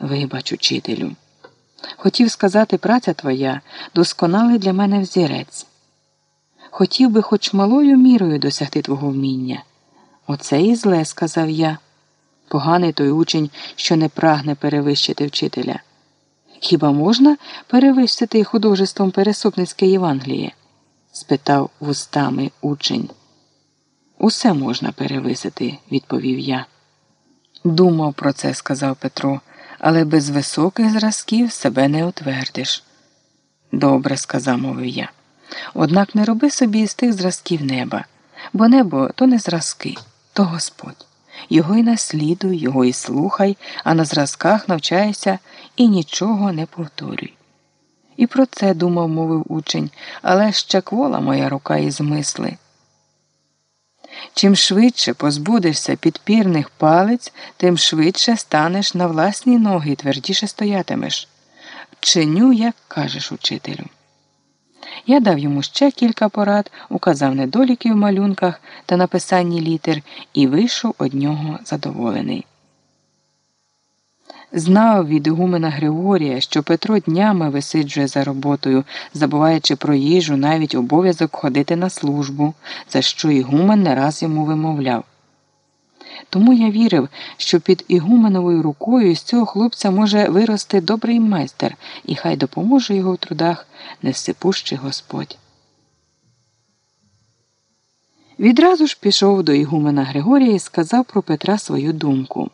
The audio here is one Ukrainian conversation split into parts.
Вибач, учителю. Хотів сказати, праця твоя досконалий для мене взірець. Хотів би хоч малою мірою досягти твого вміння. Оце і зле, сказав я. Поганий той учень, що не прагне перевищити вчителя. Хіба можна перевищити художеством пересопницьке Євангеліє? спитав вустами учень. Усе можна перевисити, відповів я. Думав про це, сказав Петро, але без високих зразків себе не утвердиш. Добре, сказав, мовив я. Однак не роби собі з тих зразків неба, бо небо то не зразки, то Господь. Його й наслідуй, його й слухай, а на зразках навчайся і нічого не повторюй. І про це думав, мовив учень, але ще квола моя рука і змисли. Чим швидше позбудешся підпірних палець, тим швидше станеш на власні ноги і твердіше стоятимеш. Вченю, як кажеш учителю. Я дав йому ще кілька порад, указав недоліки в малюнках та написанні літер і вийшов од нього задоволений. Знав від Ігумена Григорія, що Петро днями висиджує за роботою, забуваючи про їжу навіть обов'язок ходити на службу, за що Ігумен не раз йому вимовляв. Тому я вірив, що під Ігуменовою рукою з цього хлопця може вирости добрий майстер, і хай допоможе його в трудах невсипущий Господь. Відразу ж пішов до Ігумена Григорія і сказав про Петра свою думку.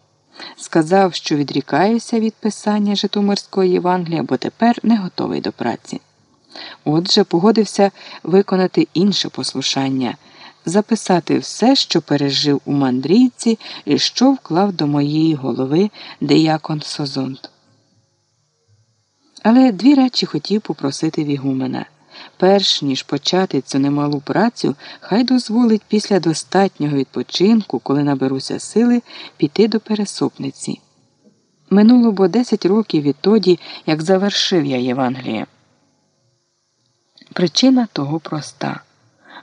Сказав, що відрікаюся від писання Житомирської Євангелія, бо тепер не готовий до праці. Отже, погодився виконати інше послушання записати все, що пережив у мандрійці і що вклав до моєї голови деякон Созонт. Але дві речі хотів попросити Вігумена. Перш ніж почати цю немалу працю, хай дозволить після достатнього відпочинку, коли наберуся сили, піти до пересопниці. Минуло бо десять років відтоді, як завершив я Євангеліє. Причина того проста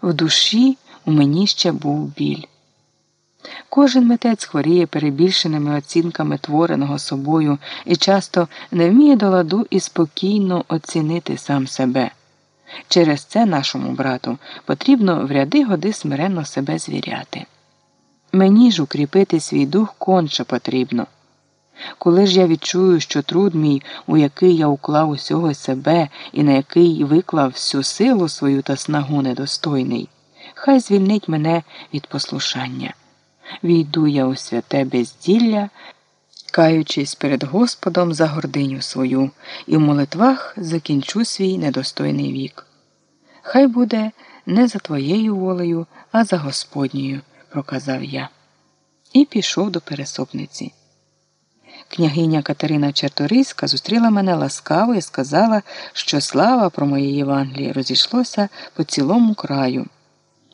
в душі у мені ще був біль. Кожен митець хворіє перебільшеними оцінками твореного собою і часто не вміє до ладу і спокійно оцінити сам себе. Через це нашому брату потрібно в ряди годи смиренно себе звіряти. Мені ж укріпити свій дух конче потрібно. Коли ж я відчую, що труд мій, у який я уклав усього себе і на який виклав всю силу свою та снагу недостойний, хай звільнить мене від послушання. Війду я у святе безділля, каючись перед Господом за гординю свою, і в молитвах закінчу свій недостойний вік. Хай буде не за твоєю волею, а за Господньою, проказав я. І пішов до пересопниці. Княгиня Катерина Черторийська зустріла мене ласкаво і сказала, що слава про моє Євангеліє розійшлося по цілому краю.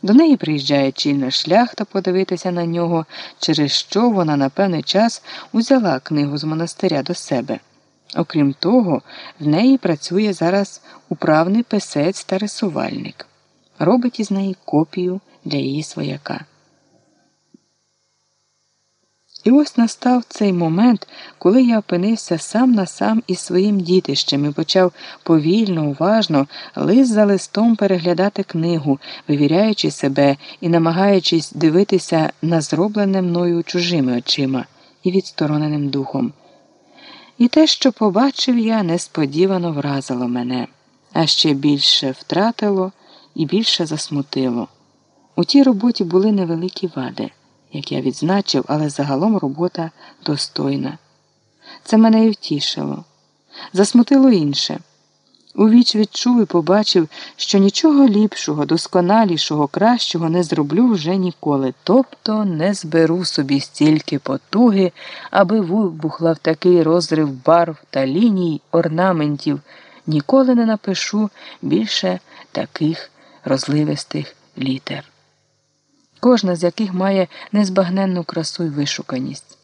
До неї приїжджає чільна шляхта подивитися на нього, через що вона на певний час узяла книгу з монастиря до себе. Окрім того, в неї працює зараз управний писець та рисувальник, робить із неї копію для її свояка. І ось настав цей момент, коли я опинився сам на сам із своїм дітищем і почав повільно, уважно, лист за листом переглядати книгу, вивіряючи себе і намагаючись дивитися на зроблене мною чужими очима і відстороненим духом. І те, що побачив я, несподівано вразило мене, а ще більше втратило і більше засмутило. У тій роботі були невеликі вади як я відзначив, але загалом робота достойна. Це мене і втішило. Засмутило інше. У віч відчув і побачив, що нічого ліпшого, досконалішого, кращого не зроблю вже ніколи, тобто не зберу собі стільки потуги, аби вибухла в такий розрив барв та ліній, орнаментів, ніколи не напишу більше таких розливистих літер кожна з яких має незбагненну красу й вишуканість.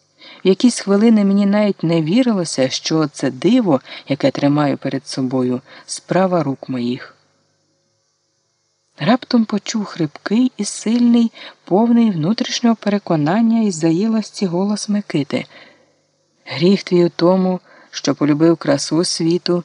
В якісь хвилини мені навіть не вірилося, що це диво, яке тримаю перед собою, справа рук моїх. Раптом почув хрипкий і сильний, повний внутрішнього переконання і заїлості голос Микити. Гріх твій у тому, що полюбив красу світу.